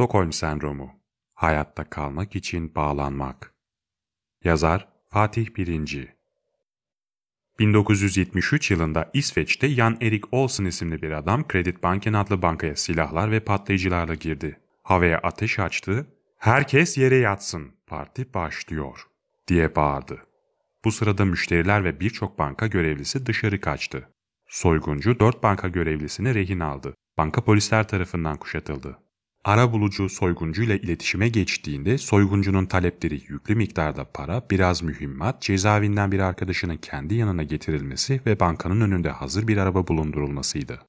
Stockholm Sendromu Hayatta kalmak için bağlanmak Yazar Fatih Birinci 1973 yılında İsveç'te Jan Erik Olsen isimli bir adam Kreditbanken adlı bankaya silahlar ve patlayıcılarla girdi. Havaya ateş açtı, ''Herkes yere yatsın, parti başlıyor.'' diye bağırdı. Bu sırada müşteriler ve birçok banka görevlisi dışarı kaçtı. Soyguncu dört banka görevlisini rehin aldı. Banka polisler tarafından kuşatıldı. Arabulucu soyguncuyla iletişime geçtiğinde soyguncunun talepleri yüklü miktarda para, biraz mühimmat, cezaevinden bir arkadaşının kendi yanına getirilmesi ve bankanın önünde hazır bir araba bulundurulmasıydı.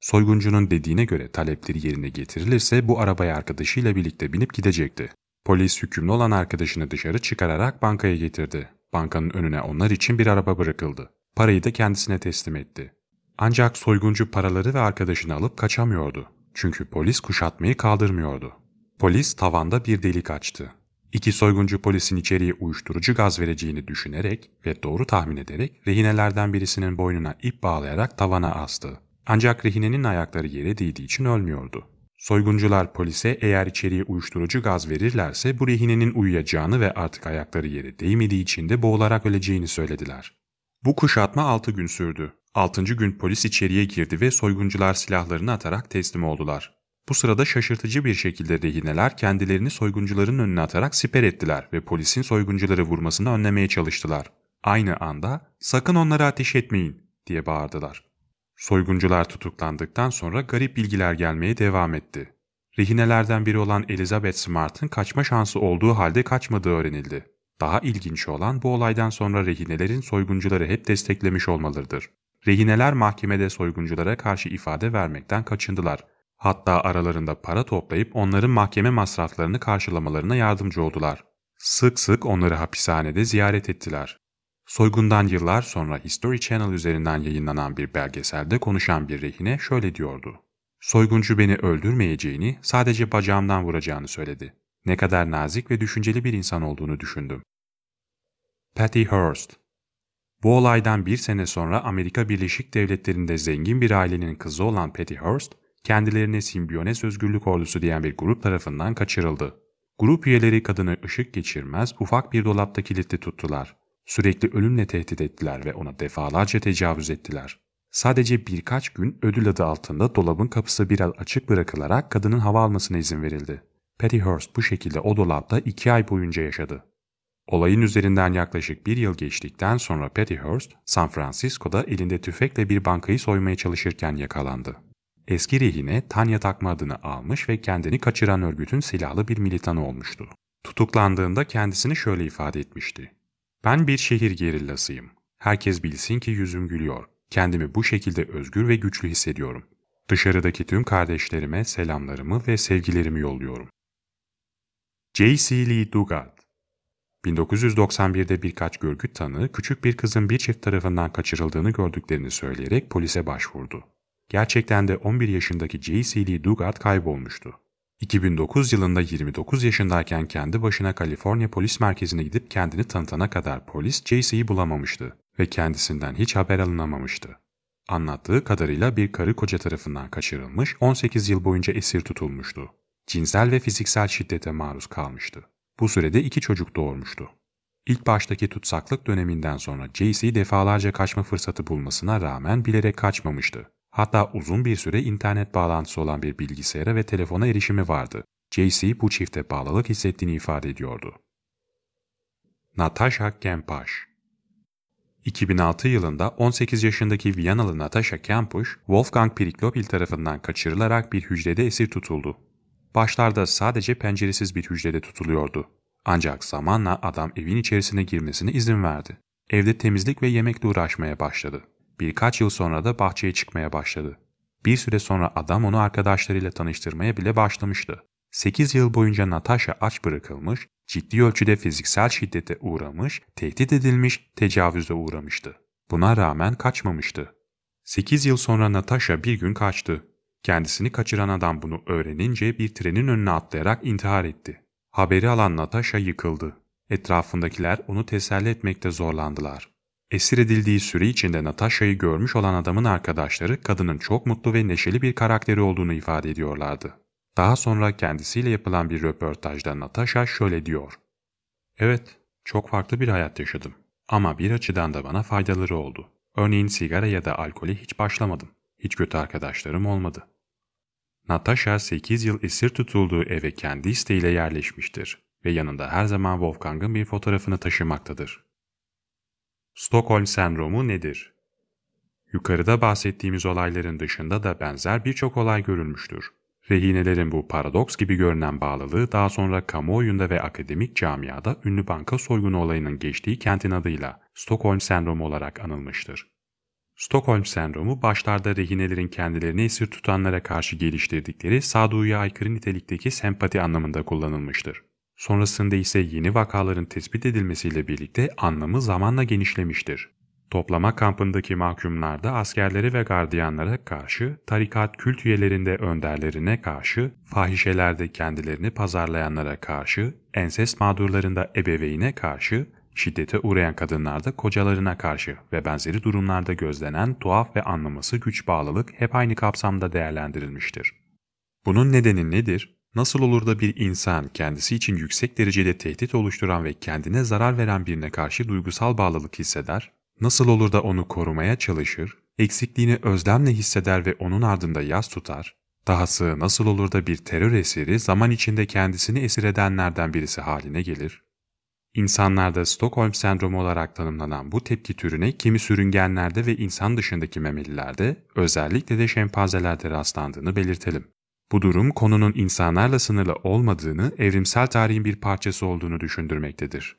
Soyguncunun dediğine göre talepleri yerine getirilirse bu arabaya arkadaşıyla birlikte binip gidecekti. Polis hükümlü olan arkadaşını dışarı çıkararak bankaya getirdi. Bankanın önüne onlar için bir araba bırakıldı. Parayı da kendisine teslim etti. Ancak soyguncu paraları ve arkadaşını alıp kaçamıyordu. Çünkü polis kuşatmayı kaldırmıyordu. Polis tavanda bir delik açtı. İki soyguncu polisin içeriye uyuşturucu gaz vereceğini düşünerek ve doğru tahmin ederek rehinelerden birisinin boynuna ip bağlayarak tavana astı. Ancak rehinenin ayakları yere değdiği için ölmüyordu. Soyguncular polise eğer içeriye uyuşturucu gaz verirlerse bu rehinenin uyuyacağını ve artık ayakları yere değmediği için de boğularak öleceğini söylediler. Bu kuşatma 6 gün sürdü. 6. gün polis içeriye girdi ve soyguncular silahlarını atarak teslim oldular. Bu sırada şaşırtıcı bir şekilde rehineler kendilerini soyguncuların önüne atarak siper ettiler ve polisin soyguncuları vurmasını önlemeye çalıştılar. Aynı anda sakın onlara ateş etmeyin diye bağırdılar. Soyguncular tutuklandıktan sonra garip bilgiler gelmeye devam etti. Rehinelerden biri olan Elizabeth Smart'ın kaçma şansı olduğu halde kaçmadığı öğrenildi. Daha ilginç olan bu olaydan sonra rehinelerin soyguncuları hep desteklemiş olmalarıdır. Rehineler mahkemede soygunculara karşı ifade vermekten kaçındılar. Hatta aralarında para toplayıp onların mahkeme masraflarını karşılamalarına yardımcı oldular. Sık sık onları hapishanede ziyaret ettiler. Soygundan yıllar sonra History Channel üzerinden yayınlanan bir belgeselde konuşan bir rehine şöyle diyordu. Soyguncu beni öldürmeyeceğini, sadece bacağımdan vuracağını söyledi. Ne kadar nazik ve düşünceli bir insan olduğunu düşündüm. Patty Hearst Bu olaydan bir sene sonra Amerika Birleşik Devletleri'nde zengin bir ailenin kızı olan Patty Hearst, kendilerine Simbiyones Özgürlük Ordusu diyen bir grup tarafından kaçırıldı. Grup üyeleri kadını ışık geçirmez ufak bir dolapta kilitli tuttular. Sürekli ölümle tehdit ettiler ve ona defalarca tecavüz ettiler. Sadece birkaç gün ödül adı altında dolabın kapısı biraz açık bırakılarak kadının hava almasına izin verildi. Patty Hearst bu şekilde o dolapta iki ay boyunca yaşadı. Olayın üzerinden yaklaşık bir yıl geçtikten sonra Patty Hearst, San Francisco'da elinde tüfekle bir bankayı soymaya çalışırken yakalandı. Eski rehine Tanya Takma adını almış ve kendini kaçıran örgütün silahlı bir militanı olmuştu. Tutuklandığında kendisini şöyle ifade etmişti. Ben bir şehir gerillasıyım. Herkes bilsin ki yüzüm gülüyor. Kendimi bu şekilde özgür ve güçlü hissediyorum. Dışarıdaki tüm kardeşlerime selamlarımı ve sevgilerimi yolluyorum. J.C. Lee Dugat 1991'de birkaç görgü tanığı küçük bir kızın bir çift tarafından kaçırıldığını gördüklerini söyleyerek polise başvurdu. Gerçekten de 11 yaşındaki J.C. Lee Dugat kaybolmuştu. 2009 yılında 29 yaşındayken kendi başına Kaliforniya Polis Merkezi'ne gidip kendini tanıtana kadar polis J.C.'yi bulamamıştı ve kendisinden hiç haber alınamamıştı. Anlattığı kadarıyla bir karı koca tarafından kaçırılmış, 18 yıl boyunca esir tutulmuştu. Cinsel ve fiziksel şiddete maruz kalmıştı. Bu sürede iki çocuk doğurmuştu. İlk baştaki tutsaklık döneminden sonra J.C. defalarca kaçma fırsatı bulmasına rağmen bilerek kaçmamıştı. Hatta uzun bir süre internet bağlantısı olan bir bilgisayara ve telefona erişimi vardı. J.C. bu çifte bağlılık hissettiğini ifade ediyordu. Natasha Kempaş 2006 yılında 18 yaşındaki Viyanalı Natasha Kempuş, Wolfgang Priklopil tarafından kaçırılarak bir hücrede esir tutuldu. Başlarda sadece penceresiz bir hücrede tutuluyordu. Ancak zamanla adam evin içerisine girmesine izin verdi. Evde temizlik ve yemekle uğraşmaya başladı. Birkaç yıl sonra da bahçeye çıkmaya başladı. Bir süre sonra adam onu arkadaşlarıyla tanıştırmaya bile başlamıştı. 8 yıl boyunca Natasha aç bırakılmış, ciddi ölçüde fiziksel şiddete uğramış, tehdit edilmiş, tecavüze uğramıştı. Buna rağmen kaçmamıştı. 8 yıl sonra Natasha bir gün kaçtı. Kendisini kaçıran adam bunu öğrenince bir trenin önüne atlayarak intihar etti. Haberi alan Natasha yıkıldı. Etrafındakiler onu teselli etmekte zorlandılar. Esir edildiği süre içinde Natasha'yı görmüş olan adamın arkadaşları kadının çok mutlu ve neşeli bir karakteri olduğunu ifade ediyorlardı. Daha sonra kendisiyle yapılan bir röportajda Natasha şöyle diyor. Evet, çok farklı bir hayat yaşadım. Ama bir açıdan da bana faydaları oldu. Örneğin sigara ya da alkole hiç başlamadım. Hiç kötü arkadaşlarım olmadı. Natasha 8 yıl esir tutulduğu eve kendi isteğiyle yerleşmiştir ve yanında her zaman Wolfgang'ın bir fotoğrafını taşımaktadır. Stockholm sendromu nedir? Yukarıda bahsettiğimiz olayların dışında da benzer birçok olay görülmüştür. Rehinelerin bu paradoks gibi görünen bağlılığı daha sonra kamuoyunda ve akademik camiada ünlü banka soygunu olayının geçtiği kentin adıyla Stockholm sendromu olarak anılmıştır. Stockholm sendromu başlarda rehinelerin kendilerini esir tutanlara karşı geliştirdikleri sağduyuya aykırı nitelikteki sempati anlamında kullanılmıştır. Sonrasında ise yeni vakaların tespit edilmesiyle birlikte anlamı zamanla genişlemiştir. Toplama kampındaki mahkumlarda askerleri ve gardiyanlara karşı, tarikat kült üyelerinde önderlerine karşı, fahişelerde kendilerini pazarlayanlara karşı, ensest mağdurlarında ebeveyne karşı, şiddete uğrayan kadınlarda kocalarına karşı ve benzeri durumlarda gözlenen tuhaf ve anlaması güç bağlılık hep aynı kapsamda değerlendirilmiştir. Bunun nedeni nedir? Nasıl olur da bir insan kendisi için yüksek derecede tehdit oluşturan ve kendine zarar veren birine karşı duygusal bağlılık hisseder? Nasıl olur da onu korumaya çalışır, eksikliğini özlemle hisseder ve onun ardında yas tutar? Dahası nasıl olur da bir terör esiri zaman içinde kendisini esir edenlerden birisi haline gelir? İnsanlarda Stockholm sendromu olarak tanımlanan bu tepki türüne kimi sürüngenlerde ve insan dışındaki memelilerde, özellikle de şempanzelerde rastlandığını belirtelim. Bu durum konunun insanlarla sınırlı olmadığını, evrimsel tarihin bir parçası olduğunu düşündürmektedir.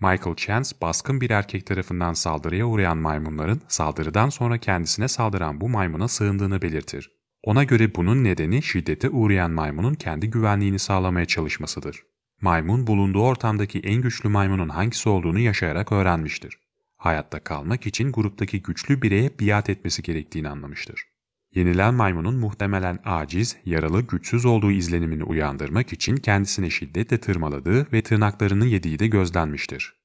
Michael Chance, baskın bir erkek tarafından saldırıya uğrayan maymunların saldırıdan sonra kendisine saldıran bu maymuna sığındığını belirtir. Ona göre bunun nedeni şiddete uğrayan maymunun kendi güvenliğini sağlamaya çalışmasıdır. Maymun bulunduğu ortamdaki en güçlü maymunun hangisi olduğunu yaşayarak öğrenmiştir. Hayatta kalmak için gruptaki güçlü bireye biat etmesi gerektiğini anlamıştır. Yenilen maymunun muhtemelen aciz, yaralı, güçsüz olduğu izlenimini uyandırmak için kendisine şiddetle tırmaladığı ve tırnaklarını yediği de gözlenmiştir.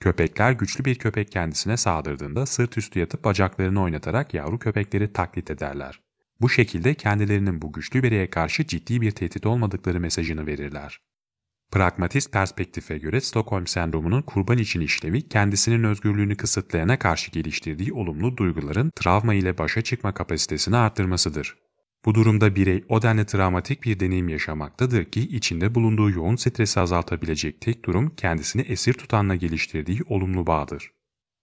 Köpekler güçlü bir köpek kendisine saldırdığında sırt üstü yatıp bacaklarını oynatarak yavru köpekleri taklit ederler. Bu şekilde kendilerinin bu güçlü bireye karşı ciddi bir tehdit olmadıkları mesajını verirler. Pragmatist perspektife göre Stockholm sendromunun kurban için işlevi kendisinin özgürlüğünü kısıtlayana karşı geliştirdiği olumlu duyguların travma ile başa çıkma kapasitesini arttırmasıdır. Bu durumda birey o denli travmatik bir deneyim yaşamaktadır ki içinde bulunduğu yoğun stresi azaltabilecek tek durum kendisini esir tutanla geliştirdiği olumlu bağdır.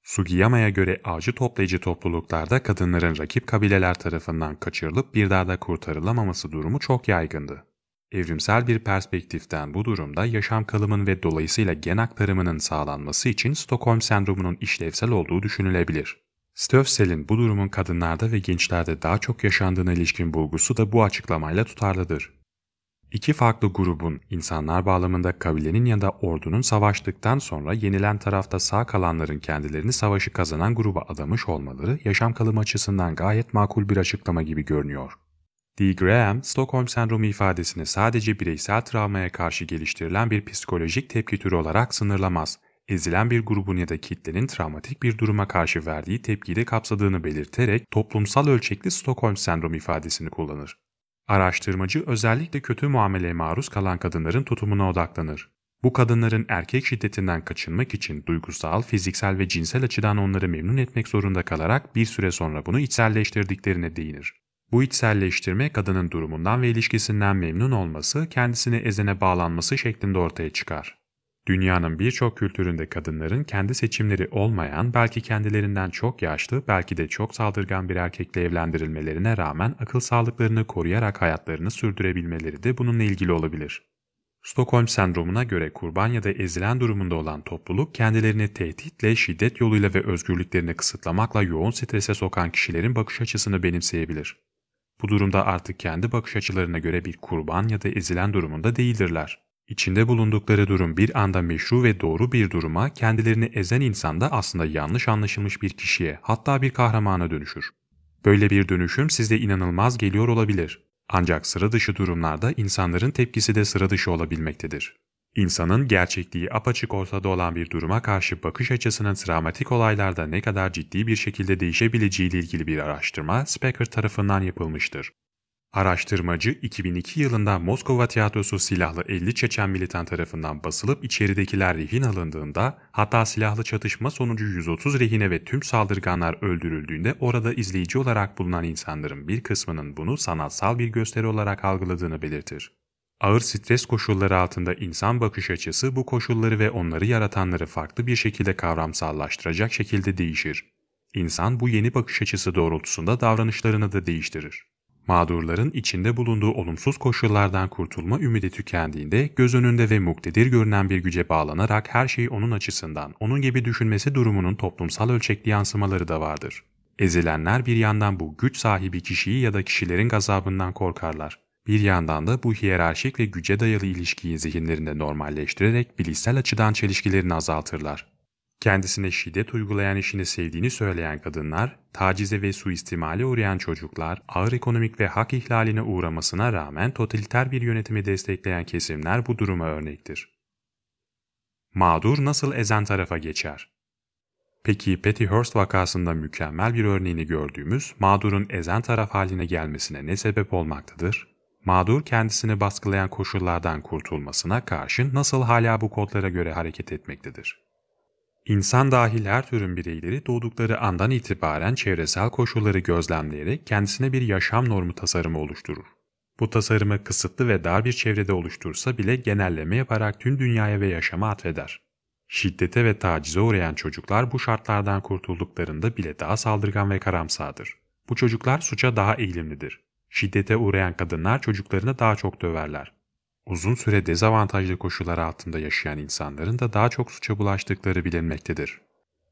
Sugiyama'ya göre avcı toplayıcı topluluklarda kadınların rakip kabileler tarafından kaçırılıp bir daha da kurtarılamaması durumu çok yaygındı. Evrimsel bir perspektiften bu durumda yaşam kalımın ve dolayısıyla gen aktarımının sağlanması için Stockholm sendromunun işlevsel olduğu düşünülebilir. Stöfsel'in bu durumun kadınlarda ve gençlerde daha çok yaşandığına ilişkin bulgusu da bu açıklamayla tutarlıdır. İki farklı grubun insanlar bağlamında kabilenin ya da ordunun savaştıktan sonra yenilen tarafta sağ kalanların kendilerini savaşı kazanan gruba adamış olmaları yaşam kalım açısından gayet makul bir açıklama gibi görünüyor. D. Graham, Stockholm sendromu ifadesini sadece bireysel travmaya karşı geliştirilen bir psikolojik tepki türü olarak sınırlamaz, ezilen bir grubun ya da kitlenin travmatik bir duruma karşı verdiği tepkiyi de kapsadığını belirterek toplumsal ölçekli Stockholm sendromu ifadesini kullanır. Araştırmacı özellikle kötü muameleye maruz kalan kadınların tutumuna odaklanır. Bu kadınların erkek şiddetinden kaçınmak için duygusal, fiziksel ve cinsel açıdan onları memnun etmek zorunda kalarak bir süre sonra bunu içselleştirdiklerine değinir. Bu içselleştirme kadının durumundan ve ilişkisinden memnun olması, kendisine ezene bağlanması şeklinde ortaya çıkar. Dünyanın birçok kültüründe kadınların kendi seçimleri olmayan, belki kendilerinden çok yaşlı, belki de çok saldırgan bir erkekle evlendirilmelerine rağmen akıl sağlıklarını koruyarak hayatlarını sürdürebilmeleri de bununla ilgili olabilir. Stockholm sendromuna göre kurban ya da ezilen durumunda olan topluluk kendilerini tehditle, şiddet yoluyla ve özgürlüklerini kısıtlamakla yoğun strese sokan kişilerin bakış açısını benimseyebilir. Bu durumda artık kendi bakış açılarına göre bir kurban ya da ezilen durumunda değildirler. İçinde bulundukları durum bir anda meşru ve doğru bir duruma, kendilerini ezen insan da aslında yanlış anlaşılmış bir kişiye, hatta bir kahramana dönüşür. Böyle bir dönüşüm size inanılmaz geliyor olabilir. Ancak sıra dışı durumlarda insanların tepkisi de sıra dışı olabilmektedir. İnsanın gerçekliği apaçık ortada olan bir duruma karşı bakış açısının travmatik olaylarda ne kadar ciddi bir şekilde değişebileceği ile ilgili bir araştırma Specker tarafından yapılmıştır. Araştırmacı 2002 yılında Moskova tiyatrosu silahlı 50 Çeçen militan tarafından basılıp içeridekiler rehin alındığında hatta silahlı çatışma sonucu 130 rehine ve tüm saldırganlar öldürüldüğünde orada izleyici olarak bulunan insanların bir kısmının bunu sanatsal bir gösteri olarak algıladığını belirtir. Ağır stres koşulları altında insan bakış açısı bu koşulları ve onları yaratanları farklı bir şekilde kavramsallaştıracak şekilde değişir. İnsan bu yeni bakış açısı doğrultusunda davranışlarını da değiştirir. Mağdurların içinde bulunduğu olumsuz koşullardan kurtulma ümidi tükendiğinde göz önünde ve muktedir görünen bir güce bağlanarak her şeyi onun açısından, onun gibi düşünmesi durumunun toplumsal ölçekli yansımaları da vardır. Ezilenler bir yandan bu güç sahibi kişiyi ya da kişilerin gazabından korkarlar. Bir yandan da bu hiyerarşik ve güce dayalı ilişkiyi zihinlerinde normalleştirerek bilişsel açıdan çelişkilerini azaltırlar. Kendisine şiddet uygulayan eşini sevdiğini söyleyen kadınlar, tacize ve suistimale uğrayan çocuklar, ağır ekonomik ve hak ihlaline uğramasına rağmen totaliter bir yönetimi destekleyen kesimler bu duruma örnektir. Mağdur nasıl ezen tarafa geçer? Peki Patty Hearst vakasında mükemmel bir örneğini gördüğümüz mağdurun ezen taraf haline gelmesine ne sebep olmaktadır? Mağdur kendisini baskılayan koşullardan kurtulmasına karşın nasıl hala bu kodlara göre hareket etmektedir? İnsan dahil her türün bireyleri doğdukları andan itibaren çevresel koşulları gözlemleyerek kendisine bir yaşam normu tasarımı oluşturur. Bu tasarımı kısıtlı ve dar bir çevrede oluştursa bile genelleme yaparak tüm dünyaya ve yaşama atfeder. Şiddete ve tacize uğrayan çocuklar bu şartlardan kurtulduklarında bile daha saldırgan ve karamsardır. Bu çocuklar suça daha eğilimlidir. Şiddete uğrayan kadınlar çocuklarını daha çok döverler. Uzun süre dezavantajlı koşullar altında yaşayan insanların da daha çok suça bulaştıkları bilinmektedir.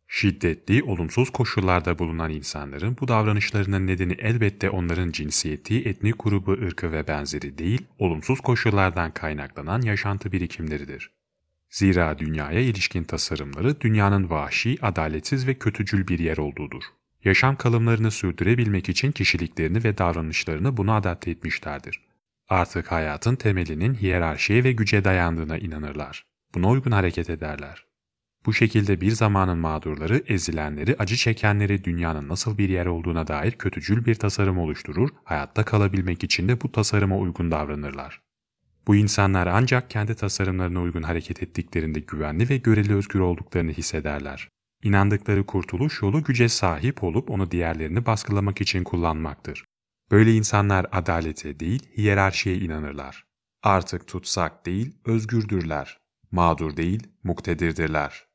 Şiddetli, olumsuz koşullarda bulunan insanların bu davranışlarının nedeni elbette onların cinsiyeti, etnik grubu, ırkı ve benzeri değil, olumsuz koşullardan kaynaklanan yaşantı birikimleridir. Zira dünyaya ilişkin tasarımları dünyanın vahşi, adaletsiz ve kötücül bir yer olduğudur. Yaşam kalımlarını sürdürebilmek için kişiliklerini ve davranışlarını buna adapte etmişlerdir. Artık hayatın temelinin hiyerarşiye ve güce dayandığına inanırlar. Buna uygun hareket ederler. Bu şekilde bir zamanın mağdurları, ezilenleri, acı çekenleri dünyanın nasıl bir yer olduğuna dair kötücül bir tasarım oluşturur, hayatta kalabilmek için de bu tasarıma uygun davranırlar. Bu insanlar ancak kendi tasarımlarına uygun hareket ettiklerinde güvenli ve göreli özgür olduklarını hissederler. İnandıkları kurtuluş yolu güce sahip olup onu diğerlerini baskılamak için kullanmaktır. Böyle insanlar adalete değil, hiyerarşiye inanırlar. Artık tutsak değil, özgürdürler. Mağdur değil, muktedirdirler.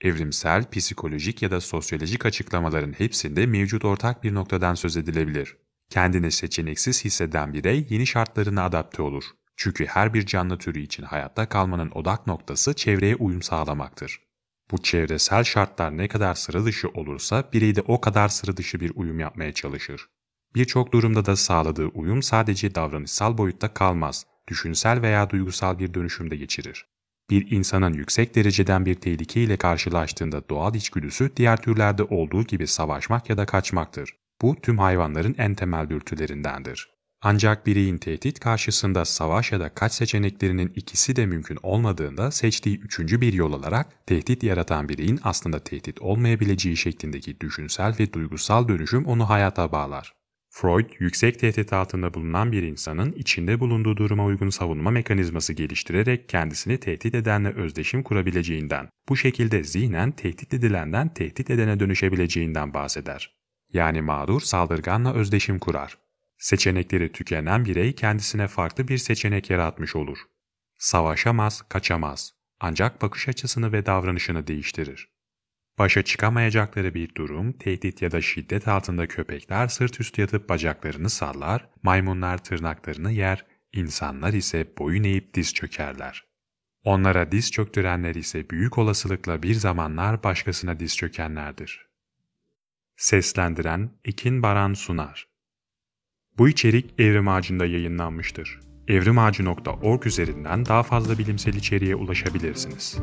Evrimsel, psikolojik ya da sosyolojik açıklamaların hepsinde mevcut ortak bir noktadan söz edilebilir. Kendini seçeneksiz hisseden birey yeni şartlarına adapte olur. Çünkü her bir canlı türü için hayatta kalmanın odak noktası çevreye uyum sağlamaktır. Bu çevresel şartlar ne kadar sıra dışı olursa birey de o kadar sıra dışı bir uyum yapmaya çalışır. Birçok durumda da sağladığı uyum sadece davranışsal boyutta kalmaz, düşünsel veya duygusal bir dönüşümde geçirir. Bir insanın yüksek dereceden bir tehlike ile karşılaştığında doğal içgüdüsü diğer türlerde olduğu gibi savaşmak ya da kaçmaktır. Bu tüm hayvanların en temel dürtülerindendir. Ancak bireyin tehdit karşısında savaş ya da kaç seçeneklerinin ikisi de mümkün olmadığında seçtiği üçüncü bir yol olarak tehdit yaratan bireyin aslında tehdit olmayabileceği şeklindeki düşünsel ve duygusal dönüşüm onu hayata bağlar. Freud, yüksek tehdit altında bulunan bir insanın içinde bulunduğu duruma uygun savunma mekanizması geliştirerek kendisini tehdit edenle özdeşim kurabileceğinden, bu şekilde zihnen tehdit edilenden tehdit edene dönüşebileceğinden bahseder. Yani mağdur saldırganla özdeşim kurar. Seçenekleri tükenen birey kendisine farklı bir seçenek yaratmış olur. Savaşamaz, kaçamaz. Ancak bakış açısını ve davranışını değiştirir. Başa çıkamayacakları bir durum, tehdit ya da şiddet altında köpekler sırt üstü yatıp bacaklarını sallar, maymunlar tırnaklarını yer, insanlar ise boyun eğip diz çökerler. Onlara diz çöktürenler ise büyük olasılıkla bir zamanlar başkasına diz çökenlerdir. Seslendiren Ekin Baran Sunar Bu içerik Evrim Ağacı'nda yayınlanmıştır. evrimağacı.org üzerinden daha fazla bilimsel içeriğe ulaşabilirsiniz.